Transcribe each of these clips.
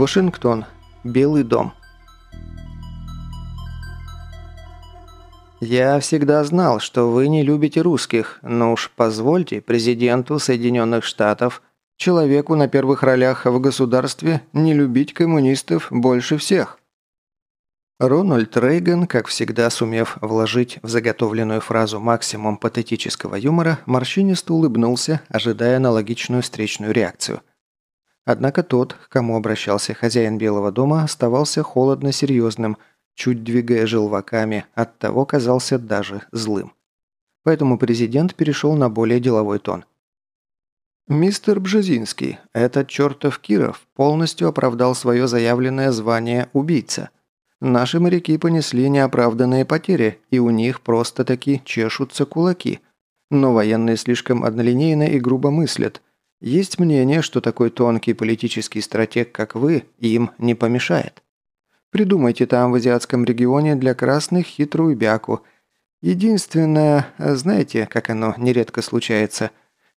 Вашингтон. Белый дом. «Я всегда знал, что вы не любите русских, но уж позвольте президенту Соединенных Штатов, человеку на первых ролях в государстве, не любить коммунистов больше всех». Рональд Рейган, как всегда сумев вложить в заготовленную фразу максимум патетического юмора, морщинисто улыбнулся, ожидая аналогичную встречную реакцию. Однако тот, к кому обращался хозяин Белого дома, оставался холодно серьезным – чуть двигая желваками, оттого казался даже злым. Поэтому президент перешел на более деловой тон. «Мистер Бжезинский, этот чертов Киров полностью оправдал свое заявленное звание убийца. Наши моряки понесли неоправданные потери, и у них просто-таки чешутся кулаки. Но военные слишком однолинейно и грубо мыслят. Есть мнение, что такой тонкий политический стратег, как вы, им не помешает». Придумайте там в азиатском регионе для красных хитрую бяку. Единственное, знаете, как оно нередко случается,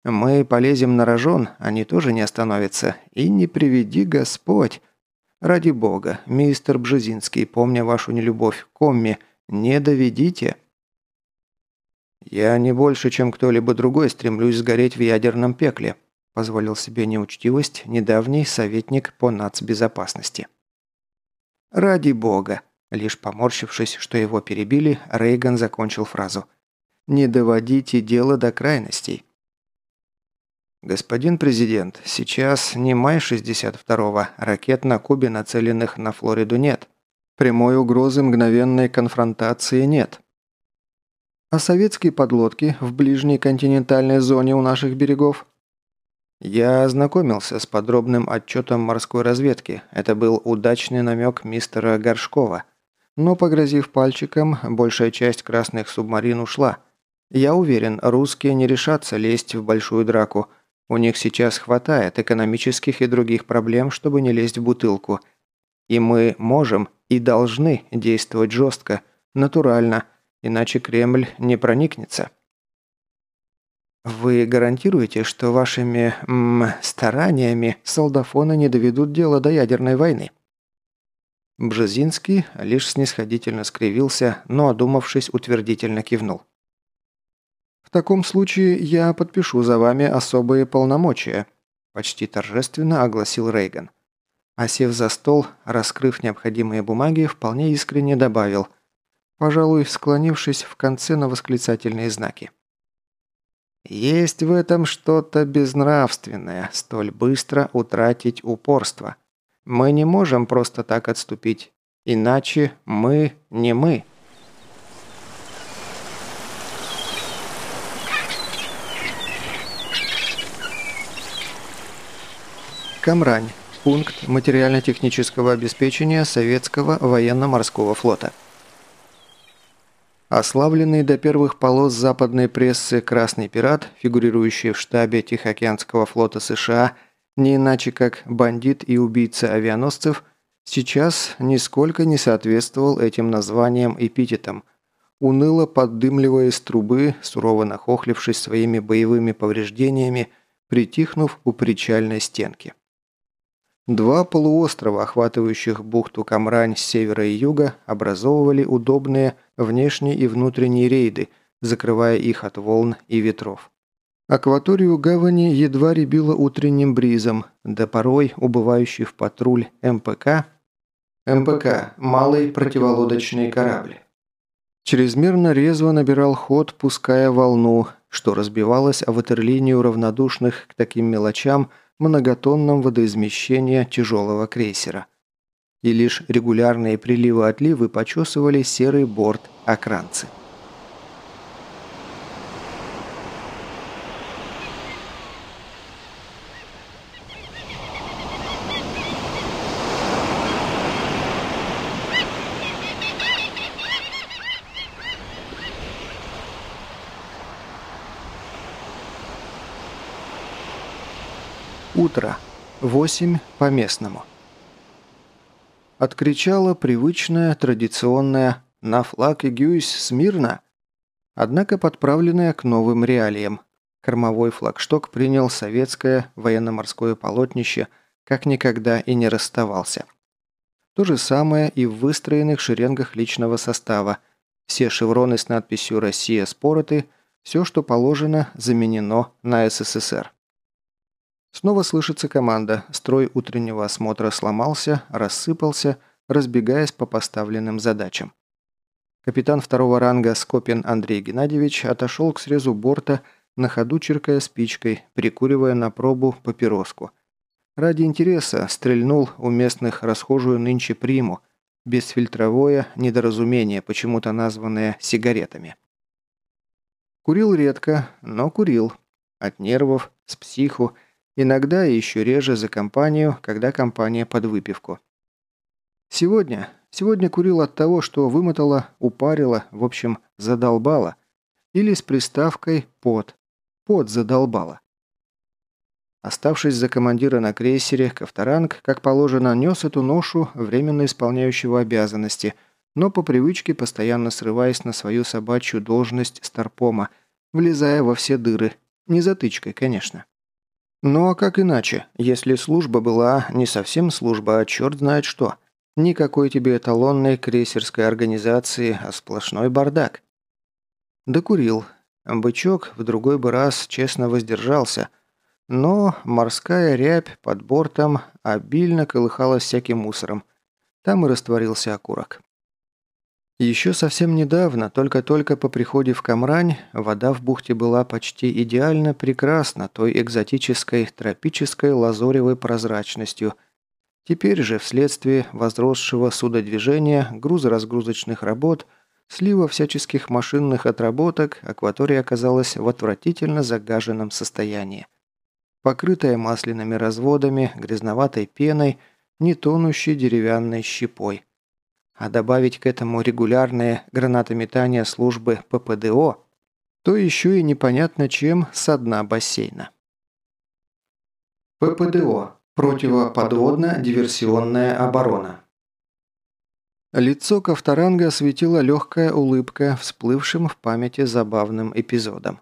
мы полезем на рожон, они тоже не остановятся. И не приведи Господь. Ради бога, мистер Бжезинский, помня вашу нелюбовь к Комми, не доведите. Я не больше, чем кто-либо другой, стремлюсь сгореть в ядерном пекле, позволил себе неучтивость недавний советник по нацбезопасности. «Ради бога!» Лишь поморщившись, что его перебили, Рейган закончил фразу. «Не доводите дело до крайностей». «Господин президент, сейчас не май 62-го, ракет на Кубе, нацеленных на Флориду, нет. Прямой угрозы мгновенной конфронтации нет. А советские подлодки в ближней континентальной зоне у наших берегов? Я ознакомился с подробным отчетом морской разведки. Это был удачный намек мистера Горшкова. Но, погрозив пальчиком, большая часть красных субмарин ушла. Я уверен, русские не решатся лезть в большую драку. У них сейчас хватает экономических и других проблем, чтобы не лезть в бутылку. И мы можем и должны действовать жестко, натурально, иначе Кремль не проникнется. «Вы гарантируете, что вашими м, стараниями солдафоны не доведут дело до ядерной войны?» Бжезинский лишь снисходительно скривился, но, одумавшись, утвердительно кивнул. «В таком случае я подпишу за вами особые полномочия», почти торжественно огласил Рейган. А сев за стол, раскрыв необходимые бумаги, вполне искренне добавил, пожалуй, склонившись в конце на восклицательные знаки. Есть в этом что-то безнравственное, столь быстро утратить упорство. Мы не можем просто так отступить, иначе мы не мы. Камрань. Пункт материально-технического обеспечения Советского военно-морского флота. Ославленный до первых полос западной прессы «Красный пират», фигурирующий в штабе Тихоокеанского флота США, не иначе как бандит и убийца авианосцев, сейчас нисколько не соответствовал этим названиям эпитетам, уныло поддымливая из трубы, сурово нахохлившись своими боевыми повреждениями, притихнув у причальной стенки. Два полуострова, охватывающих бухту Камрань с севера и юга, образовывали удобные внешние и внутренние рейды, закрывая их от волн и ветров. Акваторию гавани едва ребило утренним бризом, да порой убывающий в патруль МПК МПК – малый противолодочный корабль. Чрезмерно резво набирал ход, пуская волну, что разбивалось о ватерлинию равнодушных к таким мелочам – многотонном водоизмещения тяжелого крейсера. И лишь регулярные приливы-отливы почесывали серый борт окранцы. Утро. Восемь по местному. Откричала привычная, традиционная «На флаг и гюйс смирно!» Однако подправленная к новым реалиям. Кормовой флагшток принял советское военно-морское полотнище как никогда и не расставался. То же самое и в выстроенных шеренгах личного состава. Все шевроны с надписью «Россия» спороты, все, что положено, заменено на СССР. Снова слышится команда. Строй утреннего осмотра сломался, рассыпался, разбегаясь по поставленным задачам. Капитан второго ранга Скопин Андрей Геннадьевич отошел к срезу борта, на ходу черкая спичкой, прикуривая на пробу папироску. Ради интереса стрельнул у местных расхожую нынче приму, бесфильтровое недоразумение, почему-то названное сигаретами. Курил редко, но курил. От нервов, с психу, Иногда и еще реже за компанию, когда компания под выпивку. Сегодня, сегодня курил от того, что вымотало, упарило, в общем, задолбало. Или с приставкой «под». «Под» задолбало. Оставшись за командира на крейсере, Ковторанг, как положено, нес эту ношу временно исполняющего обязанности, но по привычке постоянно срываясь на свою собачью должность старпома, влезая во все дыры. Не затычкой, конечно. Ну а как иначе, если служба была не совсем служба, а черт знает что. Никакой тебе эталонной крейсерской организации, а сплошной бардак. Докурил. Бычок в другой бы раз честно воздержался. Но морская рябь под бортом обильно колыхалась всяким мусором. Там и растворился окурок. Еще совсем недавно, только-только по приходе в Камрань, вода в бухте была почти идеально прекрасна той экзотической тропической лазоревой прозрачностью. Теперь же, вследствие возросшего судодвижения, грузоразгрузочных работ, слива всяческих машинных отработок, акватория оказалась в отвратительно загаженном состоянии. Покрытая масляными разводами, грязноватой пеной, не тонущей деревянной щепой – а добавить к этому регулярные гранатометания службы ППДО, то еще и непонятно чем со дна бассейна. ППДО – противоподводно-диверсионная оборона. Лицо Ковторанга осветила легкая улыбка, всплывшим в памяти забавным эпизодом.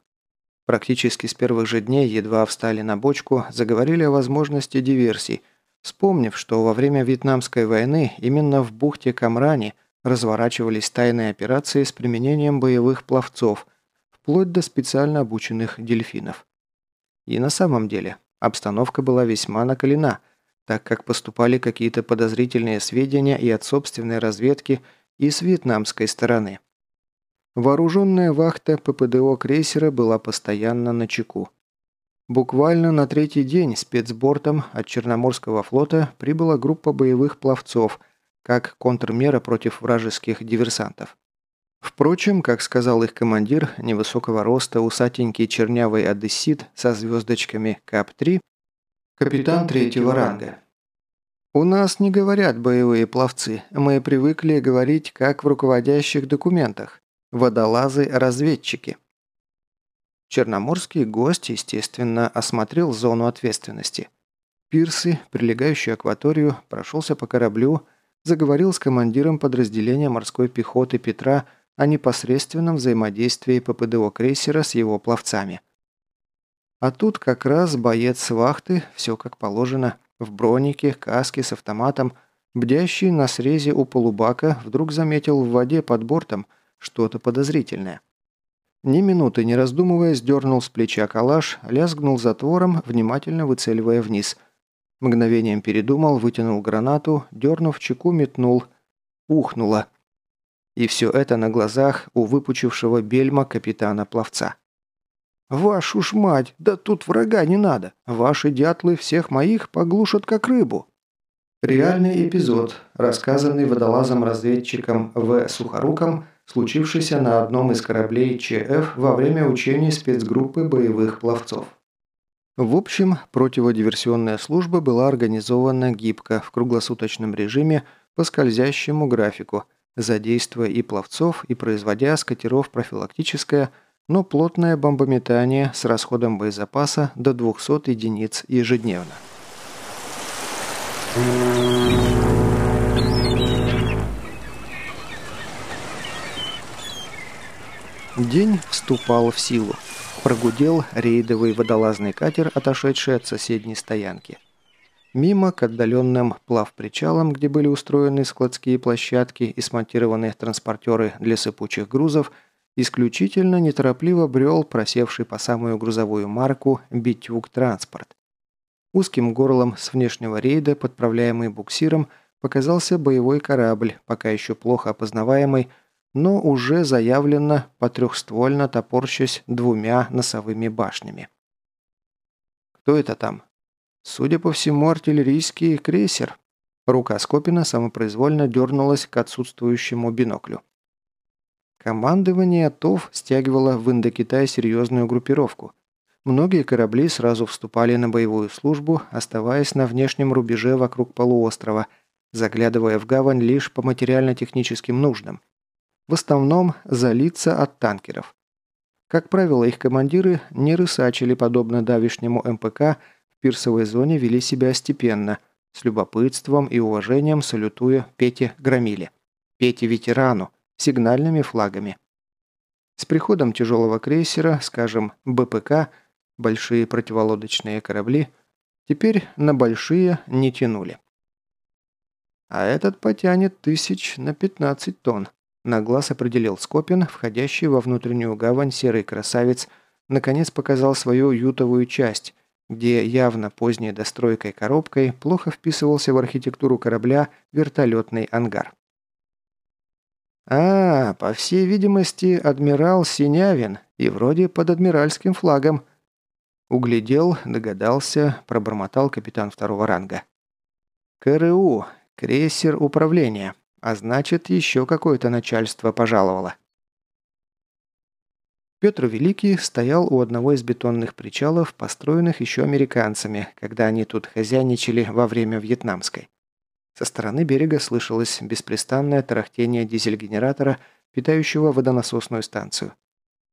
Практически с первых же дней едва встали на бочку, заговорили о возможности диверсий – Вспомнив, что во время Вьетнамской войны именно в бухте Камрани разворачивались тайные операции с применением боевых пловцов, вплоть до специально обученных дельфинов. И на самом деле обстановка была весьма накалена, так как поступали какие-то подозрительные сведения и от собственной разведки, и с вьетнамской стороны. Вооруженная вахта ППДО крейсера была постоянно на чеку. Буквально на третий день спецбортом от Черноморского флота прибыла группа боевых пловцов, как контрмера против вражеских диверсантов. Впрочем, как сказал их командир, невысокого роста усатенький чернявый одессит со звездочками КАП-3, капитан третьего ранга. «У нас не говорят боевые пловцы, мы привыкли говорить как в руководящих документах. Водолазы-разведчики». Черноморский гость, естественно, осмотрел зону ответственности. Пирсы, прилегающую акваторию, прошелся по кораблю, заговорил с командиром подразделения морской пехоты Петра о непосредственном взаимодействии ППДО крейсера с его пловцами. А тут как раз боец вахты, все как положено, в бронике, каске с автоматом, бдящий на срезе у полубака, вдруг заметил в воде под бортом что-то подозрительное. Ни минуты не раздумывая, сдернул с плеча калаш, лязгнул затвором, внимательно выцеливая вниз. Мгновением передумал, вытянул гранату, дернув чеку, метнул. Ухнуло. И все это на глазах у выпучившего бельма капитана-пловца. «Вашу ж мать! Да тут врага не надо! Ваши дятлы всех моих поглушат как рыбу!» Реальный эпизод, рассказанный водолазом-разведчиком В. Сухоруком случившийся на одном из кораблей ЧФ во время учений спецгруппы боевых пловцов. В общем, противодиверсионная служба была организована гибко в круглосуточном режиме по скользящему графику, задействуя и пловцов, и производя с катеров профилактическое, но плотное бомбометание с расходом боезапаса до 200 единиц ежедневно. День вступал в силу. Прогудел рейдовый водолазный катер, отошедший от соседней стоянки. Мимо к отдаленным плавпричалам, где были устроены складские площадки и смонтированы транспортеры для сыпучих грузов, исключительно неторопливо брел просевший по самую грузовую марку «Битюк Транспорт». Узким горлом с внешнего рейда, подправляемый буксиром, показался боевой корабль, пока еще плохо опознаваемый, но уже заявлено по трехствольно топорщась двумя носовыми башнями. «Кто это там?» Судя по всему, артиллерийский крейсер. Рука Скопина самопроизвольно дернулась к отсутствующему биноклю. Командование ТОВ стягивало в Индокитай серьезную группировку. Многие корабли сразу вступали на боевую службу, оставаясь на внешнем рубеже вокруг полуострова, заглядывая в гавань лишь по материально-техническим нуждам. В основном залиться от танкеров. Как правило, их командиры не рысачили, подобно давишнему МПК, пирсовой зоне вели себя степенно, с любопытством и уважением салютуя Пете Громиле, Пете Ветерану, сигнальными флагами. С приходом тяжелого крейсера, скажем, БПК, большие противолодочные корабли, теперь на большие не тянули. А этот потянет тысяч на 15 тонн, на глаз определил Скопин, входящий во внутреннюю гавань серый красавец, наконец показал свою ютовую часть, где явно поздней достройкой коробкой плохо вписывался в архитектуру корабля вертолетный ангар. «А, по всей видимости, адмирал Синявин, и вроде под адмиральским флагом». Углядел, догадался, пробормотал капитан второго ранга. «КРУ, крейсер управления, а значит, еще какое-то начальство пожаловало». Петр Великий стоял у одного из бетонных причалов, построенных еще американцами, когда они тут хозяйничали во время Вьетнамской. Со стороны берега слышалось беспрестанное тарахтение дизель-генератора, питающего водонасосную станцию.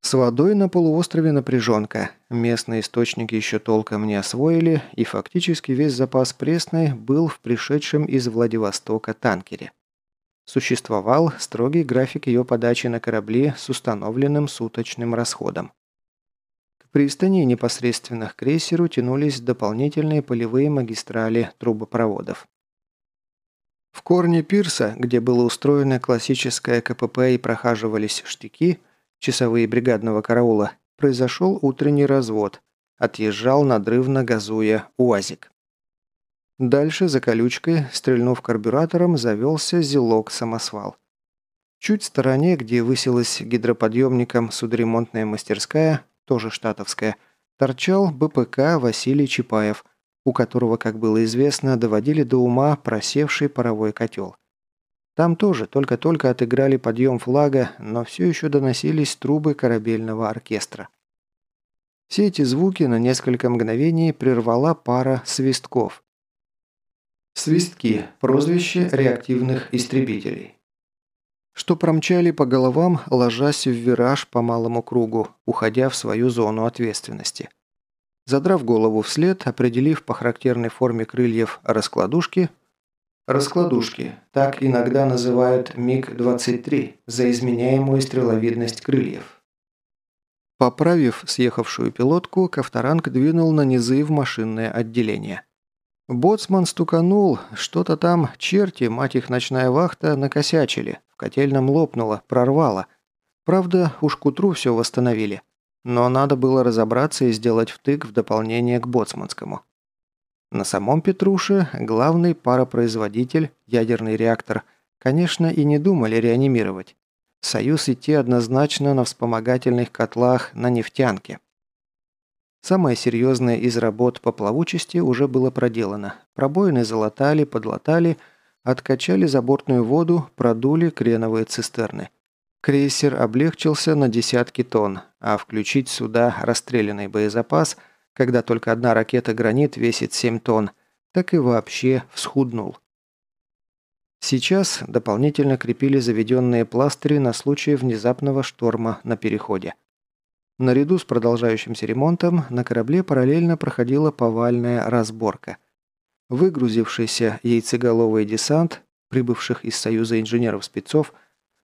С водой на полуострове напряженка. Местные источники еще толком не освоили, и фактически весь запас пресной был в пришедшем из Владивостока танкере. Существовал строгий график ее подачи на корабли с установленным суточным расходом. К пристани непосредственно к крейсеру тянулись дополнительные полевые магистрали трубопроводов. В корне пирса, где было устроено классическое КПП и прохаживались штыки, часовые бригадного караула, произошел утренний развод. Отъезжал надрывно газуя УАЗик. Дальше, за колючкой, стрельнув карбюратором, завелся зелок-самосвал. Чуть в стороне, где высилась гидроподъемником судоремонтная мастерская, тоже штатовская, торчал БПК Василий Чапаев, у которого, как было известно, доводили до ума просевший паровой котел. Там тоже только-только отыграли подъем флага, но все еще доносились трубы корабельного оркестра. Все эти звуки на несколько мгновений прервала пара свистков – Свистки – прозвище реактивных истребителей. Что промчали по головам, ложась в вираж по малому кругу, уходя в свою зону ответственности. Задрав голову вслед, определив по характерной форме крыльев раскладушки, Раскладушки. Так иногда называют МиГ-23 за изменяемую стреловидность крыльев. Поправив съехавшую пилотку, Ковторанг двинул на низы в машинное отделение. Боцман стуканул, что-то там, черти, мать их ночная вахта, накосячили. В котельном лопнуло, прорвало. Правда, уж к утру все восстановили. Но надо было разобраться и сделать втык в дополнение к боцманскому. На самом Петруше главный паропроизводитель, ядерный реактор, конечно, и не думали реанимировать. Союз идти однозначно на вспомогательных котлах на нефтянке. Самое серьезное из работ по плавучести уже было проделано. Пробоины залатали, подлатали, откачали забортную воду, продули креновые цистерны. Крейсер облегчился на десятки тонн, а включить сюда расстрелянный боезапас, когда только одна ракета «Гранит» весит 7 тонн, так и вообще всхуднул. Сейчас дополнительно крепили заведенные пластыри на случай внезапного шторма на переходе. Наряду с продолжающимся ремонтом на корабле параллельно проходила повальная разборка. Выгрузившийся яйцеголовый десант, прибывших из Союза инженеров-спецов,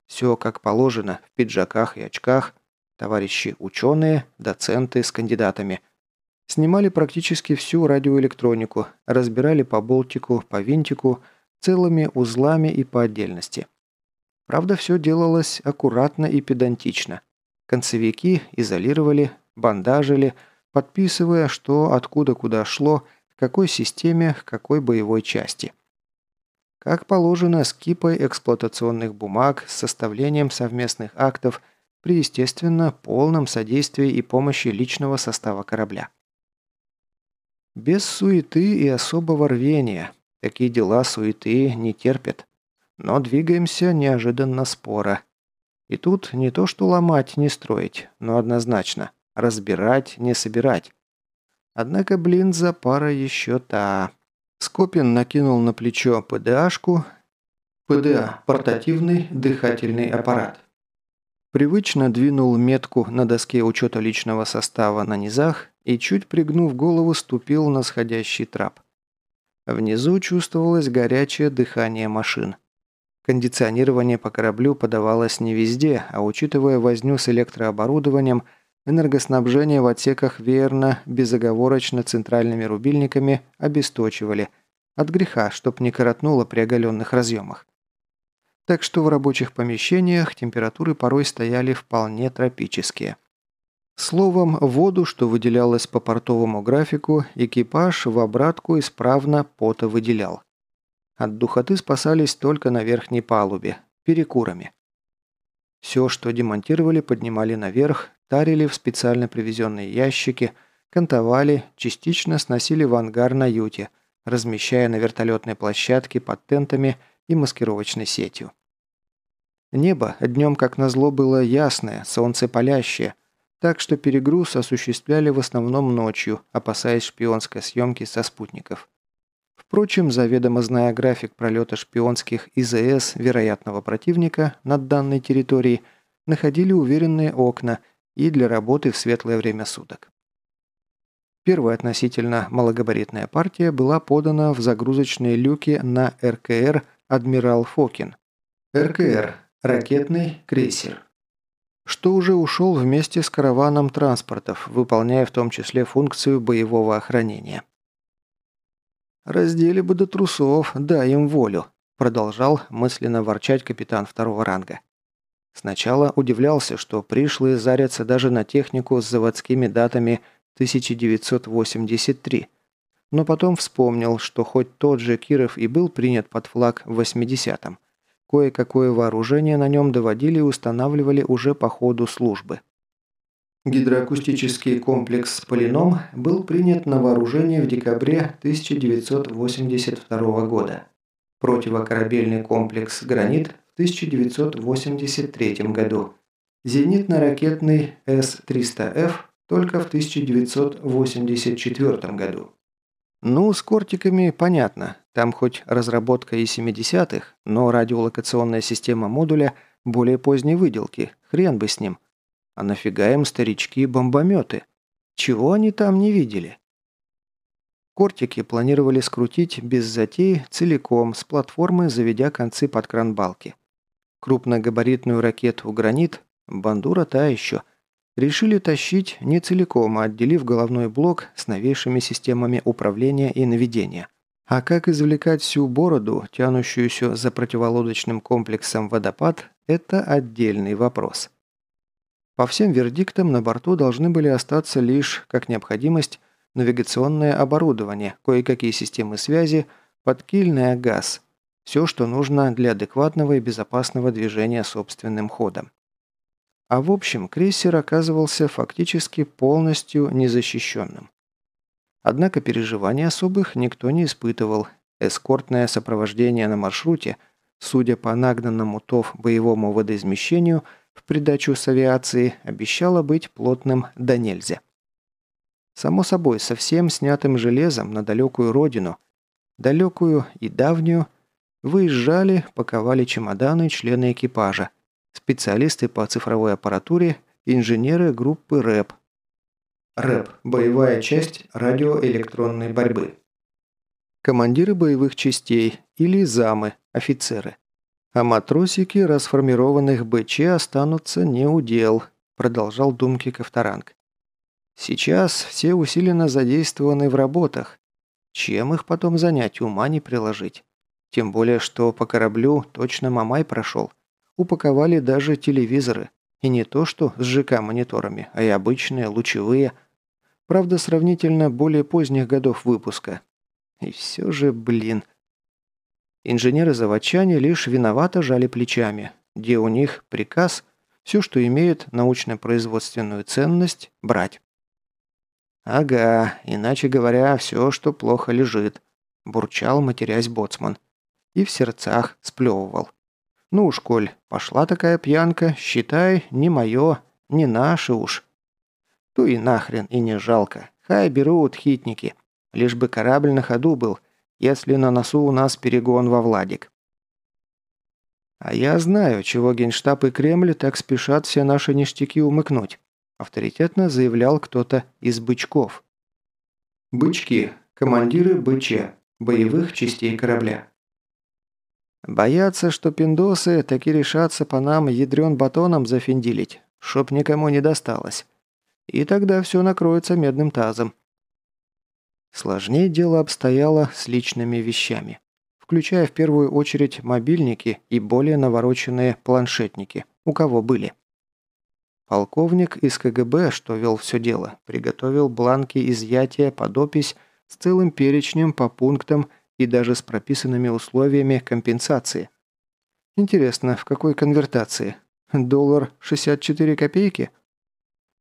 все как положено, в пиджаках и очках, товарищи ученые, доценты с кандидатами. Снимали практически всю радиоэлектронику, разбирали по болтику, по винтику, целыми узлами и по отдельности. Правда, все делалось аккуратно и педантично. Концевики изолировали, бандажили, подписывая, что откуда куда шло, в какой системе, в какой боевой части. Как положено, с кипой эксплуатационных бумаг, с составлением совместных актов при, естественно, полном содействии и помощи личного состава корабля. Без суеты и особого рвения. Такие дела суеты не терпят. Но двигаемся неожиданно споро. И тут не то что ломать, не строить, но однозначно разбирать, не собирать. Однако, блин, за пара еще та. Скопин накинул на плечо ПДАшку. ПДА – портативный дыхательный аппарат. Привычно двинул метку на доске учета личного состава на низах и, чуть пригнув голову, ступил на сходящий трап. Внизу чувствовалось горячее дыхание машин. Кондиционирование по кораблю подавалось не везде, а учитывая возню с электрооборудованием, энергоснабжение в отсеках верно, безоговорочно центральными рубильниками обесточивали. От греха, чтоб не коротнуло при оголенных разъемах. Так что в рабочих помещениях температуры порой стояли вполне тропические. Словом, воду, что выделялось по портовому графику, экипаж в обратку исправно пота выделял. От духоты спасались только на верхней палубе, перекурами. Все, что демонтировали, поднимали наверх, тарили в специально привезенные ящики, кантовали, частично сносили в ангар на юте, размещая на вертолетной площадке под тентами и маскировочной сетью. Небо днем, как назло, было ясное, солнце палящее, так что перегруз осуществляли в основном ночью, опасаясь шпионской съемки со спутников. Впрочем, заведомо зная график пролета шпионских ИЗС вероятного противника над данной территорией, находили уверенные окна и для работы в светлое время суток. Первая относительно малогабаритная партия была подана в загрузочные люки на РКР «Адмирал Фокин». РКР – ракетный крейсер. Что уже ушел вместе с караваном транспортов, выполняя в том числе функцию боевого охранения. «Раздели бы до трусов, дай им волю», – продолжал мысленно ворчать капитан второго ранга. Сначала удивлялся, что пришлые зарятся даже на технику с заводскими датами 1983, но потом вспомнил, что хоть тот же Киров и был принят под флаг в 80-м, кое-какое вооружение на нем доводили и устанавливали уже по ходу службы. Гидроакустический комплекс «Полином» был принят на вооружение в декабре 1982 года. Противокорабельный комплекс «Гранит» в 1983 году. Зенитно-ракетный С-300Ф только в 1984 году. Ну, с кортиками понятно. Там хоть разработка и 70-х, но радиолокационная система модуля более поздней выделки. Хрен бы с ним. А нафига им старички-бомбометы? Чего они там не видели? Кортики планировали скрутить без затей целиком с платформы, заведя концы под кран балки. Крупногабаритную ракету «Гранит» бандура та еще решили тащить не целиком, а отделив головной блок с новейшими системами управления и наведения. А как извлекать всю бороду, тянущуюся за противолодочным комплексом водопад, это отдельный вопрос. По всем вердиктам на борту должны были остаться лишь, как необходимость, навигационное оборудование, кое-какие системы связи, подкильный газ, все, что нужно для адекватного и безопасного движения собственным ходом. А в общем, крейсер оказывался фактически полностью незащищенным. Однако переживаний особых никто не испытывал. Эскортное сопровождение на маршруте, судя по нагнанному ТОВ боевому водоизмещению – в придачу с авиации обещало быть плотным да нельзя. Само собой, совсем снятым железом на далекую родину, далекую и давнюю, выезжали, паковали чемоданы члены экипажа, специалисты по цифровой аппаратуре, инженеры группы РЭП. РЭП – боевая часть радиоэлектронной борьбы. Командиры боевых частей или замы, офицеры. А матросики расформированных БЧ останутся не у дел, продолжал думки Ковторанг. Сейчас все усиленно задействованы в работах. Чем их потом занять, ума не приложить. Тем более, что по кораблю точно Мамай прошел. Упаковали даже телевизоры. И не то что с ЖК-мониторами, а и обычные, лучевые. Правда, сравнительно более поздних годов выпуска. И все же, блин. Инженеры-заводчане лишь виновато жали плечами. Где у них приказ все, что имеет научно-производственную ценность, брать. «Ага, иначе говоря, все, что плохо лежит», – бурчал, матерясь боцман. И в сердцах сплевывал. «Ну уж, Коль, пошла такая пьянка, считай, не мое, не наше уж». Ту и нахрен, и не жалко. Хай берут хитники. Лишь бы корабль на ходу был, если на носу у нас перегон во Владик. А я знаю, чего Генштаб и Кремль так спешат все наши ништяки умыкнуть авторитетно заявлял кто-то из бычков. Бычки – командиры БЧ, боевых частей корабля. Боятся, что пиндосы таки решатся по нам ядрен батоном зафиндилить, чтоб никому не досталось. И тогда все накроется медным тазом. Сложнее дело обстояло с личными вещами, включая в первую очередь мобильники и более навороченные планшетники, у кого были. Полковник из КГБ, что вел все дело, приготовил бланки изъятия под опись с целым перечнем по пунктам и даже с прописанными условиями компенсации. Интересно, в какой конвертации? Доллар 64 копейки?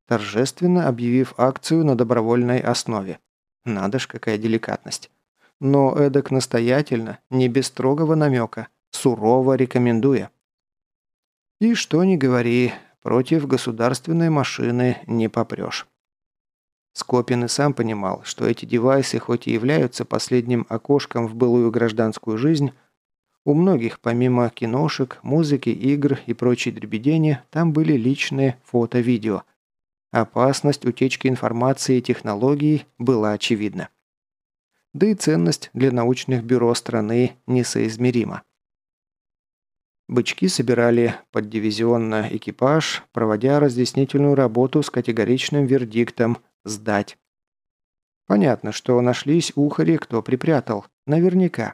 Торжественно объявив акцию на добровольной основе. Надо ж, какая деликатность. Но эдак настоятельно, не без строгого намека, сурово рекомендуя. И что ни говори, Против государственной машины не попрешь. Скопин и сам понимал, что эти девайсы хоть и являются последним окошком в былую гражданскую жизнь, у многих, помимо киношек, музыки, игр и прочей дребедени, там были личные фото-видео. Опасность утечки информации и технологий была очевидна. Да и ценность для научных бюро страны несоизмерима. Бычки собирали поддивизионно экипаж, проводя разъяснительную работу с категоричным вердиктом «сдать». Понятно, что нашлись ухари, кто припрятал. Наверняка.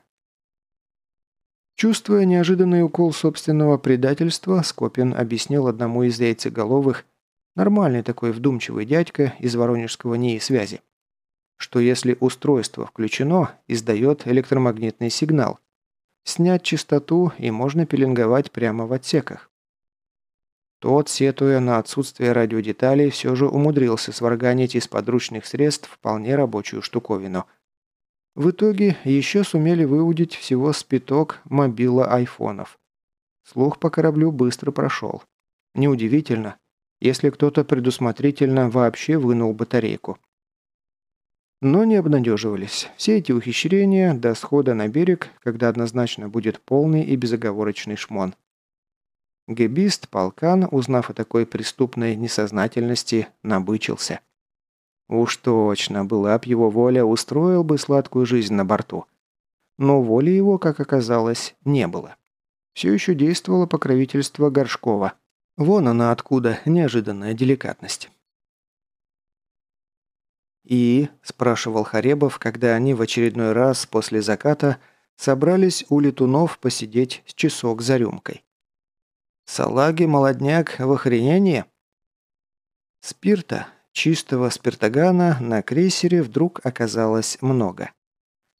Чувствуя неожиданный укол собственного предательства, Скопин объяснил одному из яйцеголовых, нормальный такой вдумчивый дядька из воронежского НИИ связи, что если устройство включено, издает электромагнитный сигнал, Снять частоту и можно пеленговать прямо в отсеках. Тот, сетуя на отсутствие радиодеталей, все же умудрился сварганить из подручных средств вполне рабочую штуковину. В итоге еще сумели выудить всего спиток мобила айфонов. Слух по кораблю быстро прошел. Неудивительно, если кто-то предусмотрительно вообще вынул батарейку. Но не обнадеживались. Все эти ухищрения до схода на берег, когда однозначно будет полный и безоговорочный шмон. Гебист Полкан, узнав о такой преступной несознательности, набычился. Уж точно, была б его воля, устроил бы сладкую жизнь на борту. Но воли его, как оказалось, не было. Все еще действовало покровительство Горшкова. Вон она откуда, неожиданная деликатность. «И?» – спрашивал Харебов, когда они в очередной раз после заката собрались у летунов посидеть с часок за рюмкой. «Салаги, молодняк, в охренении?» Спирта, чистого спиртогана, на крейсере вдруг оказалось много.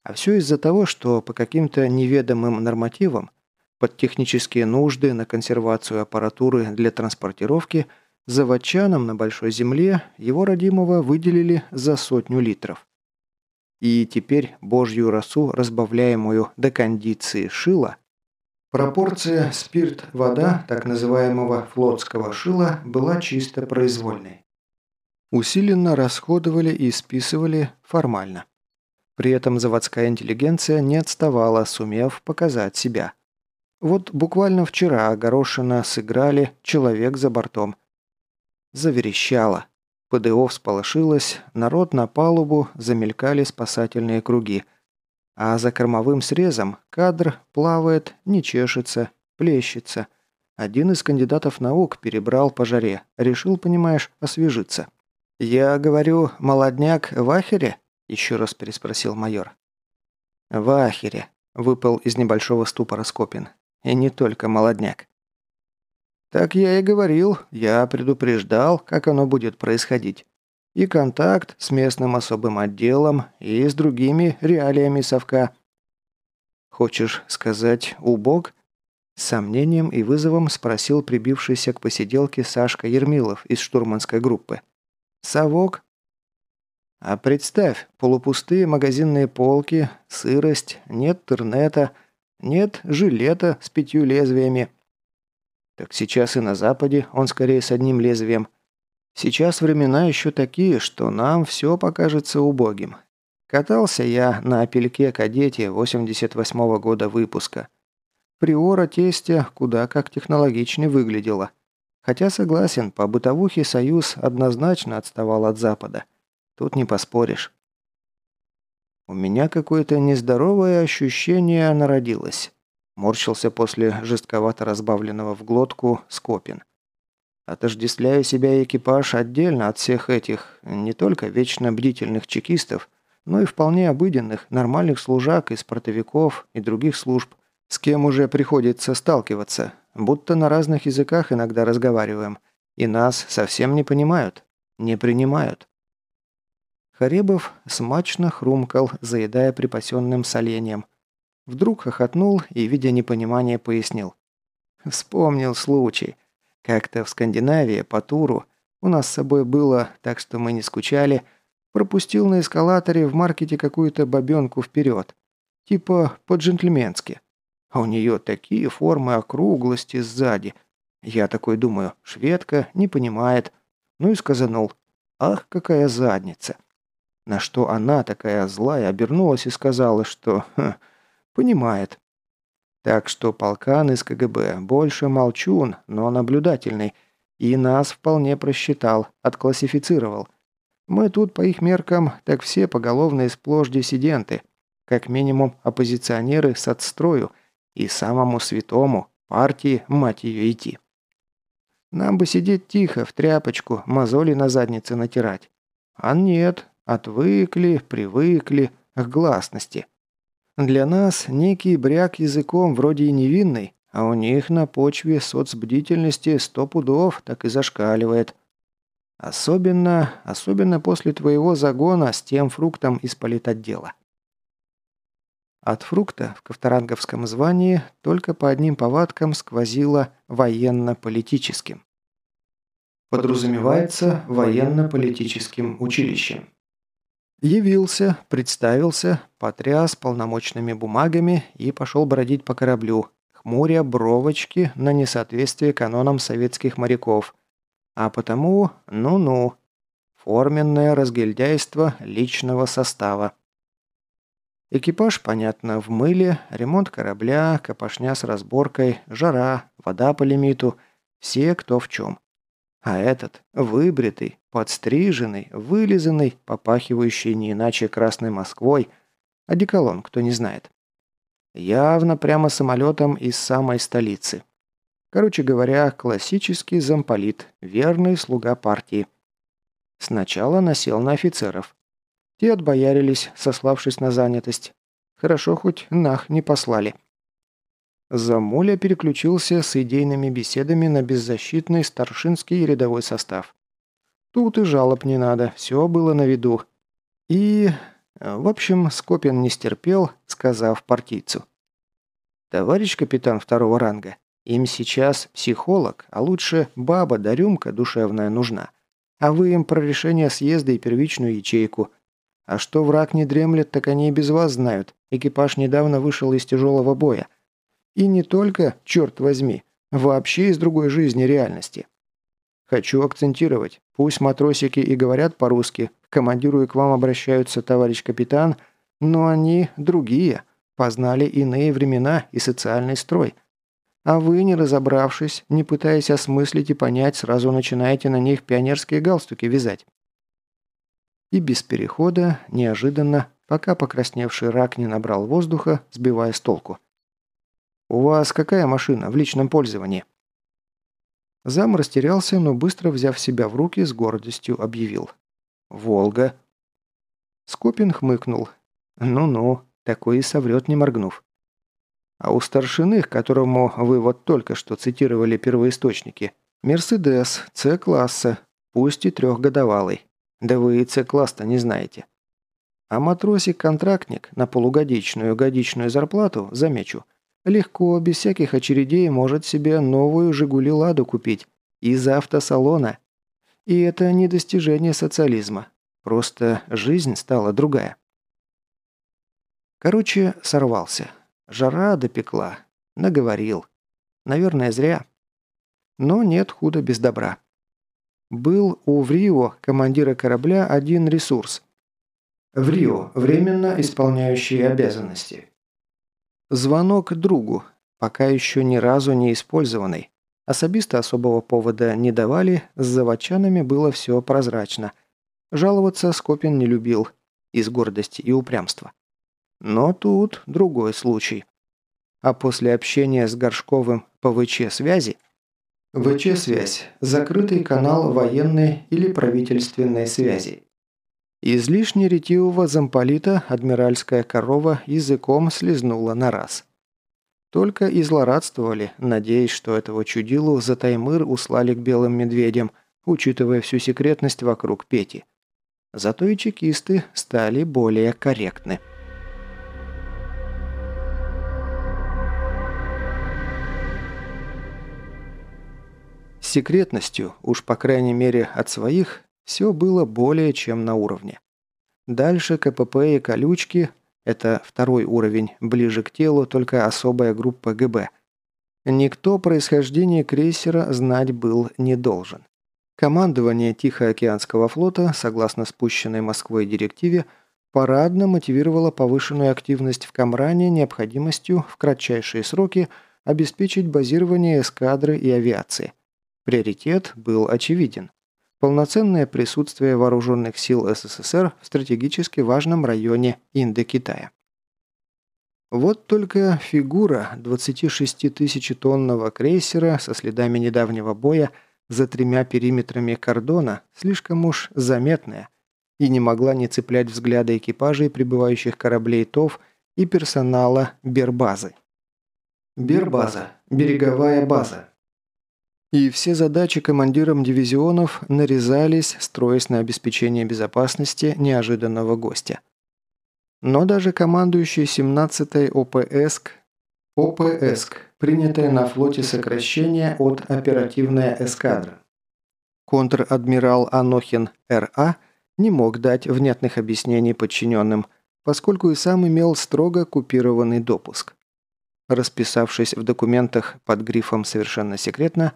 А все из-за того, что по каким-то неведомым нормативам под технические нужды на консервацию аппаратуры для транспортировки – Заводчанам на Большой Земле его родимого выделили за сотню литров. И теперь божью росу, разбавляемую до кондиции шила, пропорция спирт-вода так называемого флотского шила была чисто произвольной. Усиленно расходовали и списывали формально. При этом заводская интеллигенция не отставала, сумев показать себя. Вот буквально вчера огорошенно сыграли «Человек за бортом», Заверещало. ПДО всполошилось, народ на палубу, замелькали спасательные круги. А за кормовым срезом кадр плавает, не чешется, плещется. Один из кандидатов наук перебрал по жаре, решил, понимаешь, освежиться. «Я говорю, молодняк в Ахере?» – еще раз переспросил майор. «В Ахере», – выпал из небольшого ступора Скопин. «И не только молодняк». «Так я и говорил, я предупреждал, как оно будет происходить. И контакт с местным особым отделом, и с другими реалиями совка». «Хочешь сказать, убог?» С сомнением и вызовом спросил прибившийся к посиделке Сашка Ермилов из штурманской группы. «Совок?» «А представь, полупустые магазинные полки, сырость, нет интернета, нет жилета с пятью лезвиями». Так сейчас и на Западе он скорее с одним лезвием. Сейчас времена еще такие, что нам все покажется убогим. Катался я на опельке кадете 88 -го года выпуска. Приора тестя куда как технологичнее выглядела. Хотя согласен, по бытовухе Союз однозначно отставал от Запада. Тут не поспоришь. У меня какое-то нездоровое ощущение народилось. Морщился после жестковато разбавленного в глотку Скопин. Отождествляя себя и экипаж отдельно от всех этих, не только вечно бдительных чекистов, но и вполне обыденных, нормальных служак из портовиков и других служб, с кем уже приходится сталкиваться, будто на разных языках иногда разговариваем, и нас совсем не понимают, не принимают. Харебов смачно хрумкал, заедая припасенным соленьем, Вдруг хохотнул и, видя непонимание, пояснил. Вспомнил случай. Как-то в Скандинавии по туру у нас с собой было, так что мы не скучали. Пропустил на эскалаторе в маркете какую-то бабенку вперед. Типа по-джентльменски. А у нее такие формы округлости сзади. Я такой думаю, шведка не понимает. Ну и сказанул. Ах, какая задница. На что она такая злая обернулась и сказала, что... Ха, Понимает. Так что полкан из КГБ больше молчун, но наблюдательный. И нас вполне просчитал, отклассифицировал. Мы тут по их меркам, так все поголовные сплошь диссиденты. Как минимум оппозиционеры с отстрою и самому святому партии, мать ее, идти. Нам бы сидеть тихо, в тряпочку, мозоли на заднице натирать. А нет, отвыкли, привыкли к гласности. Для нас некий бряк языком вроде и невинный, а у них на почве соцбдительности сто пудов так и зашкаливает. Особенно, особенно после твоего загона с тем фруктом из политотдела. От фрукта в ковторанговском звании только по одним повадкам сквозило военно-политическим. Подразумевается военно-политическим училищем. Явился, представился, потряс полномочными бумагами и пошел бродить по кораблю, хмуря бровочки на несоответствие канонам советских моряков. А потому, ну-ну, форменное разгильдяйство личного состава. Экипаж, понятно, в мыле, ремонт корабля, копошня с разборкой, жара, вода по лимиту, все кто в чем. А этот, выбритый, подстриженный, вылизанный, попахивающий не иначе Красной Москвой, одеколон, кто не знает. Явно прямо самолетом из самой столицы. Короче говоря, классический замполит, верный слуга партии. Сначала насел на офицеров. Те отбоярились, сославшись на занятость. Хорошо хоть нах не послали. Замуля переключился с идейными беседами на беззащитный старшинский рядовой состав. Тут и жалоб не надо, все было на виду. И... В общем, Скопин не стерпел, сказав партийцу. «Товарищ капитан второго ранга, им сейчас психолог, а лучше баба да рюмка душевная нужна. А вы им про решение съезда и первичную ячейку. А что враг не дремлет, так они и без вас знают. Экипаж недавно вышел из тяжелого боя. И не только, черт возьми, вообще из другой жизни реальности. Хочу акцентировать, пусть матросики и говорят по-русски, командиру и к вам обращаются товарищ капитан, но они другие, познали иные времена и социальный строй. А вы, не разобравшись, не пытаясь осмыслить и понять, сразу начинаете на них пионерские галстуки вязать. И без перехода, неожиданно, пока покрасневший рак не набрал воздуха, сбивая с толку. «У вас какая машина в личном пользовании?» Зам растерялся, но быстро взяв себя в руки, с гордостью объявил. «Волга». Скопин хмыкнул. «Ну-ну, такой и соврет, не моргнув». А у старшины, которому вы вот только что цитировали первоисточники, «Мерседес, С-класса, пусть и трехгодовалый. Да вы и С-класс-то не знаете. А матросик-контрактник на полугодичную годичную зарплату, замечу, легко, без всяких очередей, может себе новую «Жигули Ладу» купить. Из автосалона. И это не достижение социализма. Просто жизнь стала другая. Короче, сорвался. Жара допекла. Наговорил. Наверное, зря. Но нет худа без добра. Был у Врио, командира корабля, один ресурс – в Рио, временно исполняющие обязанности. Звонок другу, пока еще ни разу не использованный. Особисто особого повода не давали, с заводчанами было все прозрачно. Жаловаться Скопин не любил, из гордости и упрямства. Но тут другой случай. А после общения с Горшковым по ВЧ-связи ВЧ-связь – закрытый канал военной или правительственной связи. Излишне ретивого замполита адмиральская корова языком слезнула на раз. Только и злорадствовали, надеясь, что этого чудилу за Таймыр услали к белым медведям, учитывая всю секретность вокруг Пети. Зато и чекисты стали более корректны. секретностью, уж по крайней мере от своих, все было более чем на уровне. Дальше КПП и колючки – это второй уровень, ближе к телу, только особая группа ГБ. Никто происхождение крейсера знать был не должен. Командование Тихоокеанского флота, согласно спущенной Москвой директиве, парадно мотивировало повышенную активность в Камране необходимостью в кратчайшие сроки обеспечить базирование эскадры и авиации. Приоритет был очевиден полноценное присутствие вооруженных сил СССР в стратегически важном районе Индокитая. Вот только фигура 26-тысячетонного крейсера со следами недавнего боя за тремя периметрами кордона слишком уж заметная и не могла не цеплять взгляды экипажей прибывающих кораблей ТОВ и персонала Бербазы. Бербаза – береговая база, и все задачи командирам дивизионов нарезались, строясь на обеспечение безопасности неожиданного гостя. Но даже командующий 17-й ОПСК ОПСК, принятое на флоте сокращение от «Оперативная эскадра». Контр-адмирал Анохин Р.А. не мог дать внятных объяснений подчиненным, поскольку и сам имел строго купированный допуск. Расписавшись в документах под грифом «Совершенно секретно»,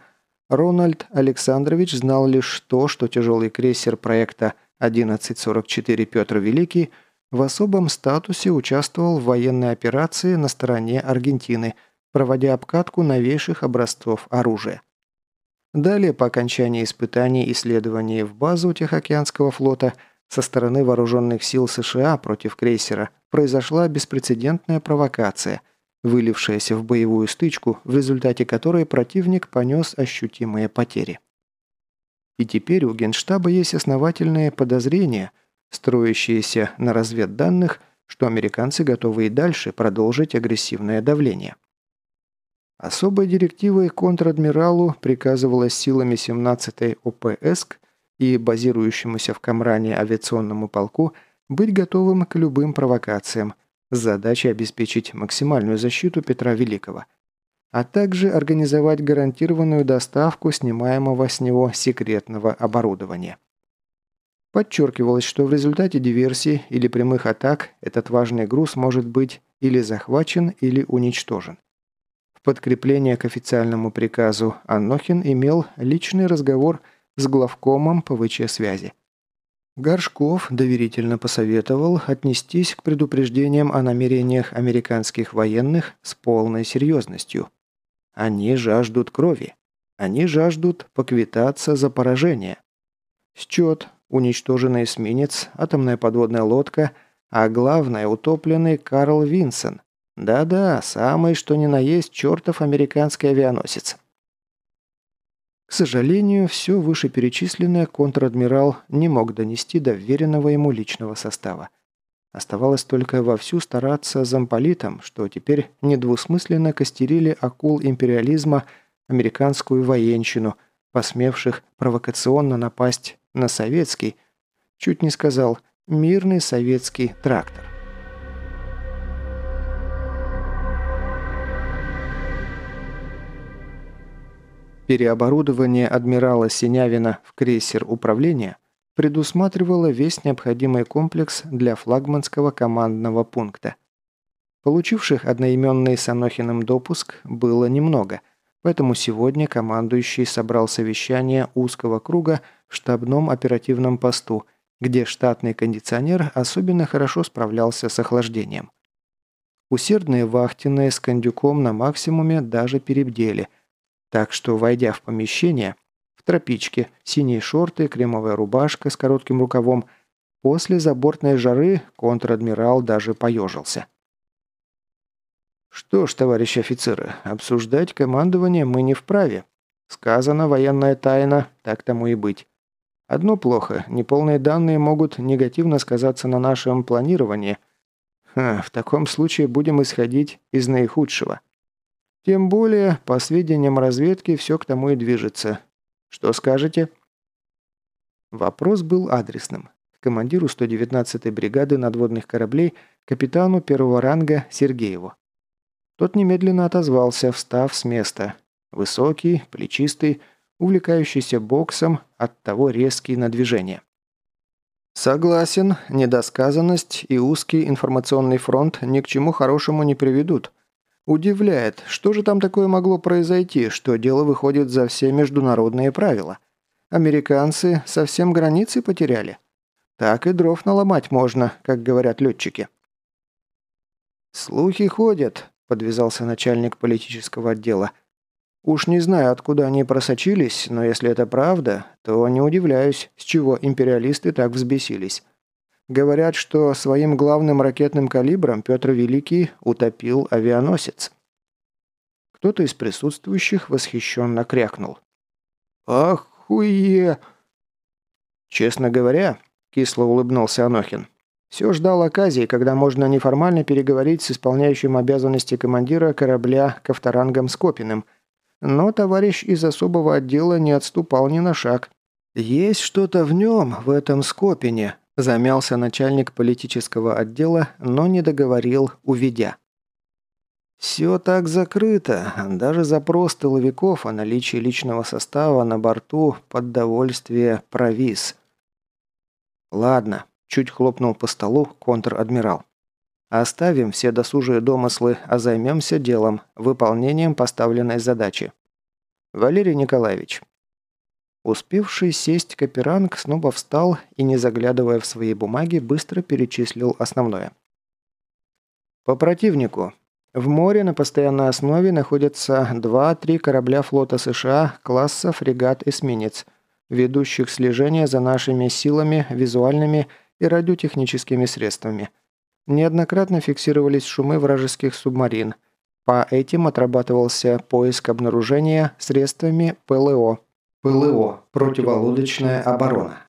Рональд Александрович знал лишь то, что тяжелый крейсер проекта 1144 «Петр Великий» в особом статусе участвовал в военной операции на стороне Аргентины, проводя обкатку новейших образцов оружия. Далее, по окончании испытаний и исследований в базу Тихоокеанского флота со стороны вооруженных сил США против крейсера произошла беспрецедентная провокация – вылившаяся в боевую стычку, в результате которой противник понес ощутимые потери. И теперь у Генштаба есть основательные подозрения, строящиеся на разведданных, что американцы готовы и дальше продолжить агрессивное давление. Особой директивой контр-адмиралу приказывалось силами 17-й ОПСК и базирующемуся в Камране авиационному полку быть готовым к любым провокациям – с задачей обеспечить максимальную защиту Петра Великого, а также организовать гарантированную доставку снимаемого с него секретного оборудования. Подчеркивалось, что в результате диверсий или прямых атак этот важный груз может быть или захвачен, или уничтожен. В подкрепление к официальному приказу Аннохин имел личный разговор с главкомом ПВЧ-связи. Горшков доверительно посоветовал отнестись к предупреждениям о намерениях американских военных с полной серьезностью. Они жаждут крови. Они жаждут поквитаться за поражение. Счет, уничтоженный эсминец, атомная подводная лодка, а главное утопленный Карл Винсен. Да-да, самый что ни на есть чертов американский авианосец. К сожалению, все вышеперечисленное контр-адмирал не мог донести до веренного ему личного состава. Оставалось только вовсю стараться замполитам, что теперь недвусмысленно костерили акул империализма американскую военщину, посмевших провокационно напасть на советский, чуть не сказал, мирный советский трактор. Переоборудование адмирала Синявина в крейсер управления предусматривало весь необходимый комплекс для флагманского командного пункта. Получивших одноименный с Анохиным допуск было немного, поэтому сегодня командующий собрал совещание узкого круга в штабном оперативном посту, где штатный кондиционер особенно хорошо справлялся с охлаждением. Усердные вахтенные с кондюком на максимуме даже перебдели – так что, войдя в помещение, в тропичке, синие шорты, кремовая рубашка с коротким рукавом, после забортной жары контр-адмирал даже поежился. «Что ж, товарищи офицеры, обсуждать командование мы не вправе. Сказано, военная тайна, так тому и быть. Одно плохо, неполные данные могут негативно сказаться на нашем планировании. Ха, в таком случае будем исходить из наихудшего. Тем более, по сведениям разведки, все к тому и движется. Что скажете?» Вопрос был адресным. Командиру 119-й бригады надводных кораблей, капитану первого ранга Сергееву. Тот немедленно отозвался, встав с места. Высокий, плечистый, увлекающийся боксом, оттого резкий на движение. «Согласен, недосказанность и узкий информационный фронт ни к чему хорошему не приведут. Удивляет, что же там такое могло произойти, что дело выходит за все международные правила. Американцы совсем границы потеряли. Так и дров наломать можно, как говорят летчики. «Слухи ходят», – подвязался начальник политического отдела. «Уж не знаю, откуда они просочились, но если это правда, то не удивляюсь, с чего империалисты так взбесились. Говорят, что своим главным ракетным калибром Петр Великий утопил авианосец. Кто-то из присутствующих восхищенно крякнул. «Охуе!» «Честно говоря», – кисло улыбнулся Анохин, – «все ждал оказии, когда можно неформально переговорить с исполняющим обязанности командира корабля Ковторангом Скопиным. Но товарищ из особого отдела не отступал ни на шаг. Есть что-то в нем, в этом Скопине, Замялся начальник политического отдела, но не договорил, уведя. «Все так закрыто. Даже запрос тыловиков о наличии личного состава на борту под довольствие провис». «Ладно», – чуть хлопнул по столу контр-адмирал. «Оставим все досужие домыслы, а займемся делом, выполнением поставленной задачи. Валерий Николаевич, Успевший сесть Каперанг снова встал и, не заглядывая в свои бумаги, быстро перечислил основное. По противнику. В море на постоянной основе находятся 2-3 корабля флота США класса фрегат-эсминец, ведущих слежение за нашими силами, визуальными и радиотехническими средствами. Неоднократно фиксировались шумы вражеских субмарин. По этим отрабатывался поиск обнаружения средствами ПЛО ПЛО – противолодочная оборона.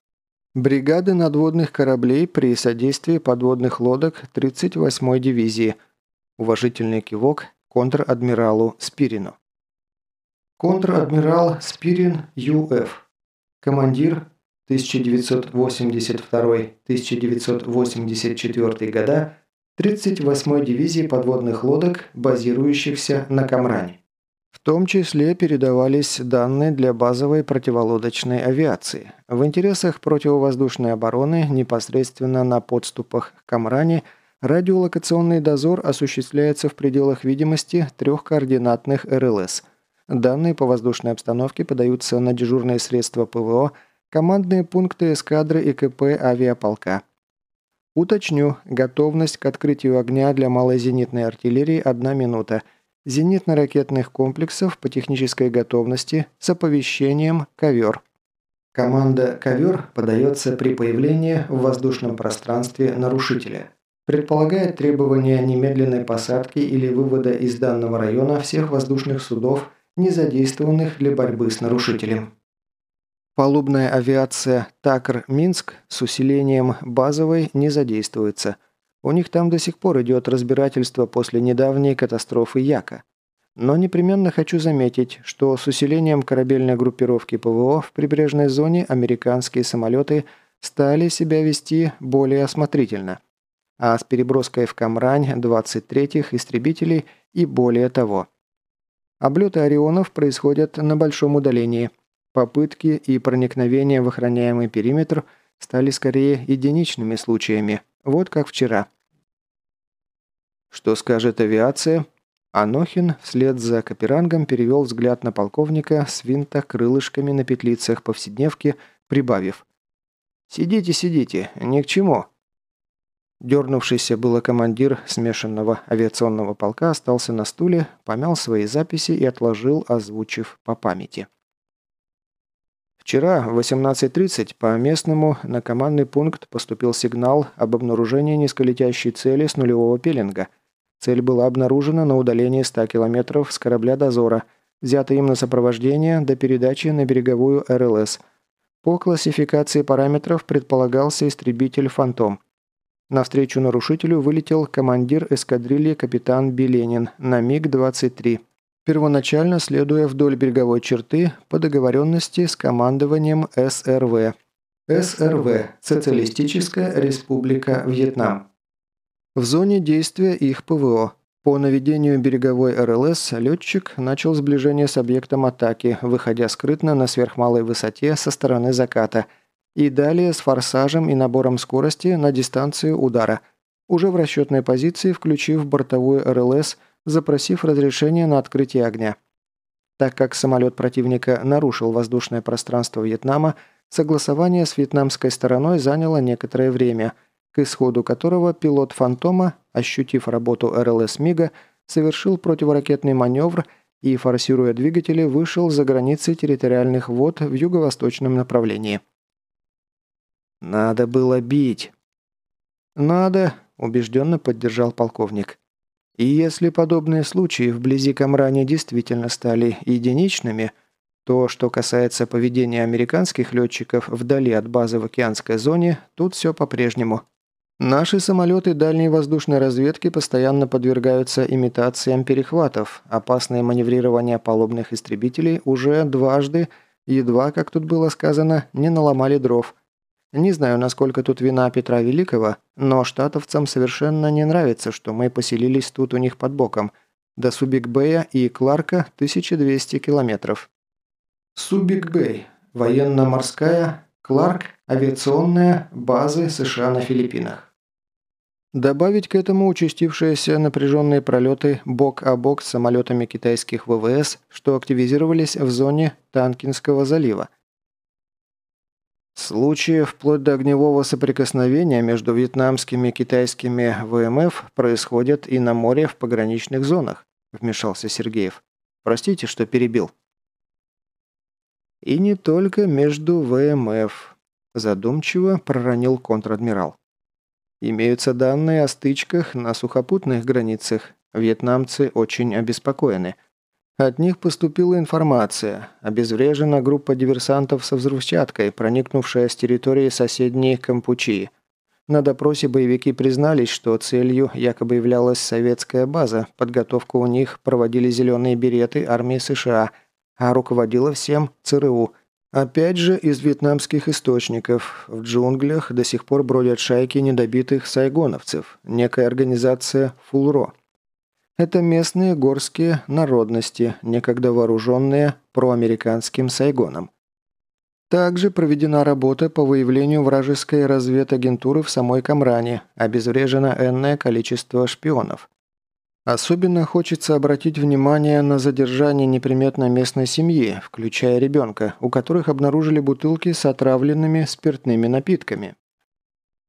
Бригады надводных кораблей при содействии подводных лодок 38-й дивизии. Уважительный кивок контр-адмиралу Спирину. Контр-адмирал Спирин Ю.Ф. Командир 1982-1984 года 38-й дивизии подводных лодок, базирующихся на Камране. Том числе передавались данные для базовой противолодочной авиации. В интересах противовоздушной обороны непосредственно на подступах к Камране радиолокационный дозор осуществляется в пределах видимости трех координатных РЛС. Данные по воздушной обстановке подаются на дежурные средства ПВО, командные пункты эскадры и КП авиаполка. Уточню, готовность к открытию огня для малозенитной артиллерии – одна минута – зенитно-ракетных комплексов по технической готовности с оповещением «Ковер». Команда «Ковер» подается при появлении в воздушном пространстве нарушителя. Предполагает требование немедленной посадки или вывода из данного района всех воздушных судов не задействованных для борьбы с нарушителем. Палубная авиация «Такр-Минск» с усилением базовой не задействуется. У них там до сих пор идет разбирательство после недавней катастрофы Яка. Но непременно хочу заметить, что с усилением корабельной группировки ПВО в прибрежной зоне американские самолеты стали себя вести более осмотрительно. А с переброской в Камрань 23-х истребителей и более того. Облеты «Орионов» происходят на большом удалении. Попытки и проникновения в охраняемый периметр стали скорее единичными случаями, вот как вчера. Что скажет авиация? Анохин вслед за Каперангом перевел взгляд на полковника с винта крылышками на петлицах повседневки, прибавив. «Сидите, сидите, ни к чему». Дернувшийся было командир смешанного авиационного полка остался на стуле, помял свои записи и отложил, озвучив по памяти. Вчера в 18.30 по местному на командный пункт поступил сигнал об обнаружении низколетящей цели с нулевого пеленга – Цель была обнаружена на удалении 100 километров с корабля «Дозора», взята им на сопровождение до передачи на береговую РЛС. По классификации параметров предполагался истребитель «Фантом». Навстречу нарушителю вылетел командир эскадрильи капитан Беленин на МиГ-23, первоначально следуя вдоль береговой черты по договоренности с командованием СРВ. СРВ – Социалистическая Республика Вьетнам. В зоне действия их ПВО. По наведению береговой РЛС летчик начал сближение с объектом атаки, выходя скрытно на сверхмалой высоте со стороны заката, и далее с форсажем и набором скорости на дистанцию удара, уже в расчетной позиции включив бортовую РЛС, запросив разрешение на открытие огня. Так как самолет противника нарушил воздушное пространство Вьетнама, согласование с вьетнамской стороной заняло некоторое время – к исходу которого пилот «Фантома», ощутив работу РЛС «Мига», совершил противоракетный маневр и, форсируя двигатели, вышел за границы территориальных вод в юго-восточном направлении. «Надо было бить». «Надо», – убежденно поддержал полковник. «И если подобные случаи вблизи Камрани действительно стали единичными, то, что касается поведения американских летчиков вдали от базы в океанской зоне, тут все по-прежнему». Наши самолеты дальней воздушной разведки постоянно подвергаются имитациям перехватов. Опасное маневрирование палубных истребителей уже дважды, едва, как тут было сказано, не наломали дров. Не знаю, насколько тут вина Петра Великого, но штатовцам совершенно не нравится, что мы поселились тут у них под боком. До Субик-Бэя и Кларка 1200 километров. Субик-Бэй. Военно-морская. Кларк. Авиационная. Базы США на Филиппинах. Добавить к этому участившиеся напряженные пролеты бок о бок с самолетами китайских ВВС, что активизировались в зоне Танкинского залива. Случаи вплоть до огневого соприкосновения между вьетнамскими и китайскими ВМФ происходят и на море в пограничных зонах, вмешался Сергеев. Простите, что перебил. И не только между ВМФ, задумчиво проронил контр-адмирал. Имеются данные о стычках на сухопутных границах. Вьетнамцы очень обеспокоены. От них поступила информация. Обезврежена группа диверсантов со взрывчаткой, проникнувшая с территории соседней Кампучии. На допросе боевики признались, что целью якобы являлась советская база, подготовку у них проводили зеленые береты армии США, а руководила всем ЦРУ – Опять же, из вьетнамских источников. В джунглях до сих пор бродят шайки недобитых сайгоновцев, некая организация «Фулро». Это местные горские народности, некогда вооруженные проамериканским Сайгоном. Также проведена работа по выявлению вражеской разведагентуры в самой Камране, обезврежено энное количество шпионов. Особенно хочется обратить внимание на задержание неприметной местной семьи, включая ребенка, у которых обнаружили бутылки с отравленными спиртными напитками.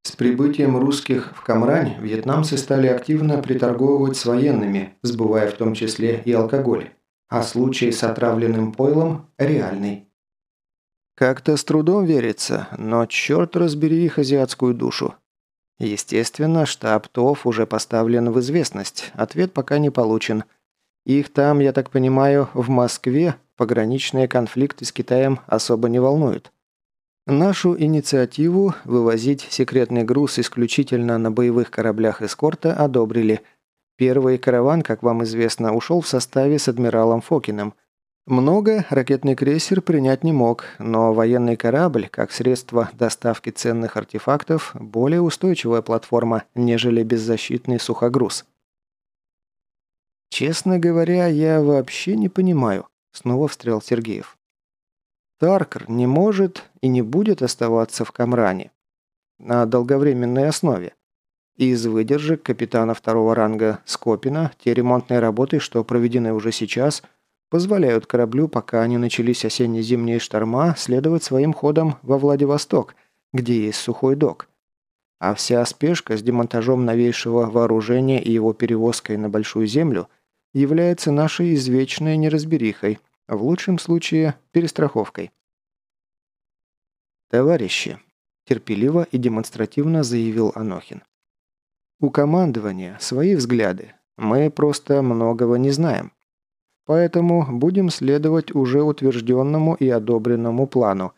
С прибытием русских в Камрань вьетнамцы стали активно приторговывать с военными, сбывая в том числе и алкоголь. А случай с отравленным пойлом реальный. Как-то с трудом верится, но черт разбери их азиатскую душу. Естественно, штаб ТОВ уже поставлен в известность, ответ пока не получен. Их там, я так понимаю, в Москве пограничные конфликты с Китаем особо не волнуют. Нашу инициативу вывозить секретный груз исключительно на боевых кораблях эскорта одобрили. Первый караван, как вам известно, ушел в составе с адмиралом Фокиным. Много ракетный крейсер принять не мог, но военный корабль, как средство доставки ценных артефактов, более устойчивая платформа, нежели беззащитный сухогруз. «Честно говоря, я вообще не понимаю», – снова встрял Сергеев. Таркер не может и не будет оставаться в Камране на долговременной основе. Из выдержек капитана второго ранга Скопина те ремонтные работы, что проведены уже сейчас, позволяют кораблю, пока не начались осенне-зимние шторма, следовать своим ходом во Владивосток, где есть сухой док. А вся спешка с демонтажом новейшего вооружения и его перевозкой на Большую Землю является нашей извечной неразберихой, в лучшем случае перестраховкой. «Товарищи», – терпеливо и демонстративно заявил Анохин. «У командования свои взгляды. Мы просто многого не знаем. Поэтому будем следовать уже утвержденному и одобренному плану.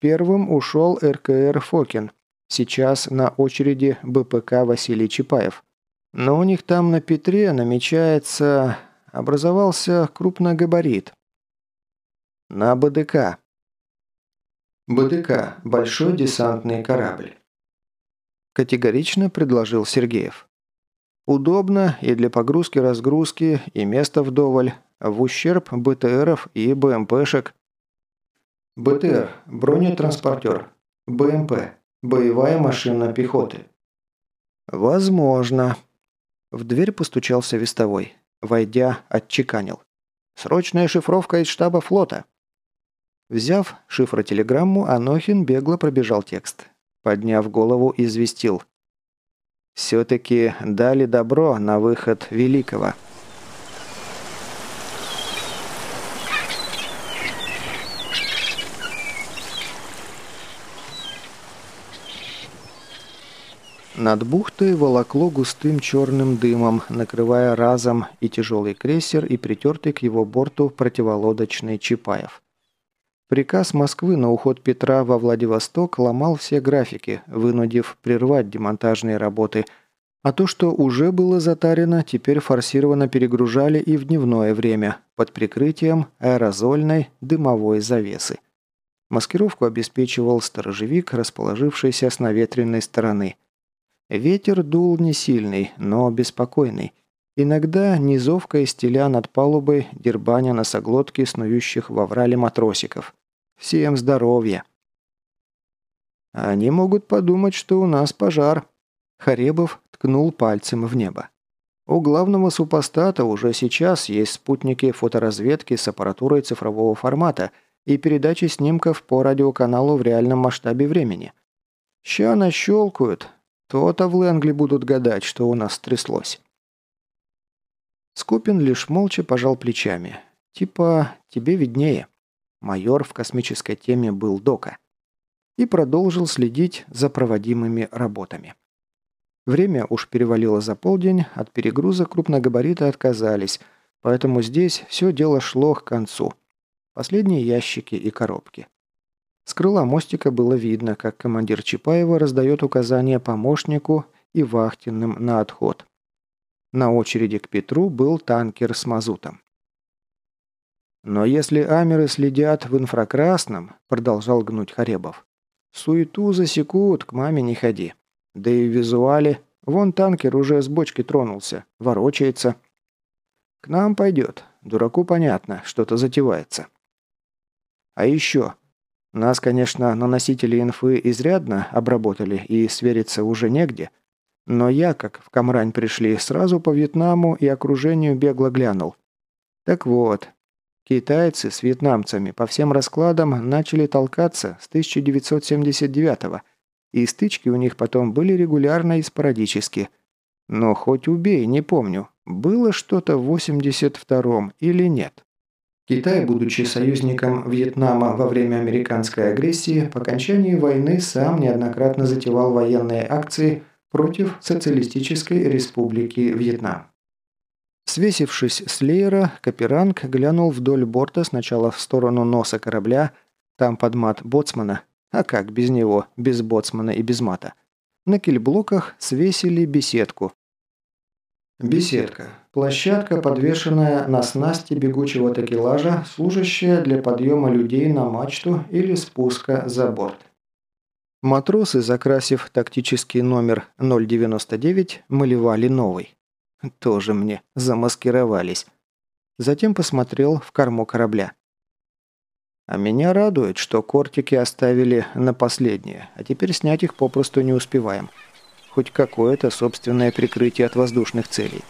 Первым ушел РКР «Фокин». Сейчас на очереди БПК Василий Чапаев. Но у них там на Петре намечается образовался крупногабарит. На БДК. БДК – большой десантный корабль. Категорично предложил Сергеев. Удобно и для погрузки-разгрузки, и места вдоволь, в ущерб БТРов и БМПшек. БТР – бронетранспортер. БМП – боевая машина пехоты. Возможно. В дверь постучался вестовой. Войдя, отчеканил. «Срочная шифровка из штаба флота». Взяв шифротелеграмму, Анохин бегло пробежал текст. Подняв голову, известил. «Все-таки дали добро на выход Великого». Над бухтой волокло густым черным дымом, накрывая разом и тяжелый крейсер, и притертый к его борту противолодочный Чапаев. Приказ Москвы на уход Петра во Владивосток ломал все графики, вынудив прервать демонтажные работы, а то, что уже было затарено, теперь форсированно перегружали и в дневное время, под прикрытием аэрозольной дымовой завесы. Маскировку обеспечивал сторожевик, расположившийся с наветренной стороны – Ветер дул не сильный, но беспокойный. Иногда низовка из теля над палубой, дербаня носоглотки снующих во врале матросиков. Всем здоровья. Они могут подумать, что у нас пожар. Харебов ткнул пальцем в небо. У главного супостата уже сейчас есть спутники фоторазведки с аппаратурой цифрового формата и передачи снимков по радиоканалу в реальном масштабе времени. Ща нащелкают, то-то в Лэнгли будут гадать, что у нас стряслось. Скупин лишь молча пожал плечами. Типа, тебе виднее. Майор в космической теме был Дока. И продолжил следить за проводимыми работами. Время уж перевалило за полдень, от перегруза крупногабариты отказались, поэтому здесь все дело шло к концу. Последние ящики и коробки. С крыла мостика было видно, как командир Чапаева раздает указания помощнику и вахтенным на отход. На очереди к Петру был танкер с мазутом. «Но если амеры следят в инфракрасном», – продолжал гнуть Харебов, – «суету засекут, к маме не ходи. Да и в визуале, вон танкер уже с бочки тронулся, ворочается. К нам пойдет, дураку понятно, что-то затевается. А еще, нас, конечно, на носители инфы изрядно обработали и свериться уже негде. Но я, как в Камрань пришли, сразу по Вьетнаму и окружению бегло глянул. Так вот, китайцы с вьетнамцами по всем раскладам начали толкаться с 1979-го, и стычки у них потом были регулярно и спорадически. Но хоть убей, не помню, было что-то в 82-м или нет. Китай, будучи союзником Вьетнама во время американской агрессии, по окончании войны сам неоднократно затевал военные акции против Социалистической Республики Вьетнам. Свесившись с леера, Каперанг глянул вдоль борта сначала в сторону носа корабля, там под мат боцмана, а как без него, без боцмана и без мата. На кильблоках свесили беседку. Беседка. Площадка, подвешенная на снасти бегучего такелажа, служащая для подъема людей на мачту или спуска за борт. Матросы, закрасив тактический номер 099, малевали новый. Тоже мне замаскировались. Затем посмотрел в корму корабля. А меня радует, что кортики оставили на последнее, а теперь снять их попросту не успеваем. Хоть какое-то собственное прикрытие от воздушных целей.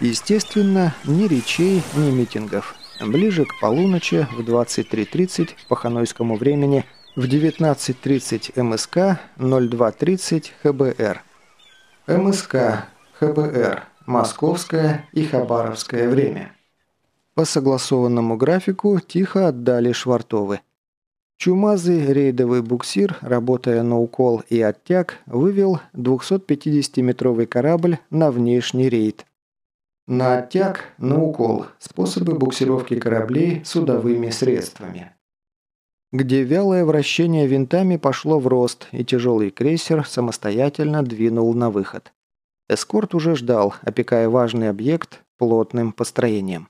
Естественно, ни речей, ни митингов. Ближе к полуночи в 23.30 по ханойскому времени, в 19.30 МСК, 02.30 ХБР. МСК, ХБР, Московское и Хабаровское время. По согласованному графику тихо отдали швартовы. Чумазый рейдовый буксир, работая на укол и оттяг, вывел 250-метровый корабль на внешний рейд. На оттяг, на укол. Способы буксировки кораблей судовыми средствами. Где вялое вращение винтами пошло в рост, и тяжелый крейсер самостоятельно двинул на выход. Эскорт уже ждал, опекая важный объект плотным построением.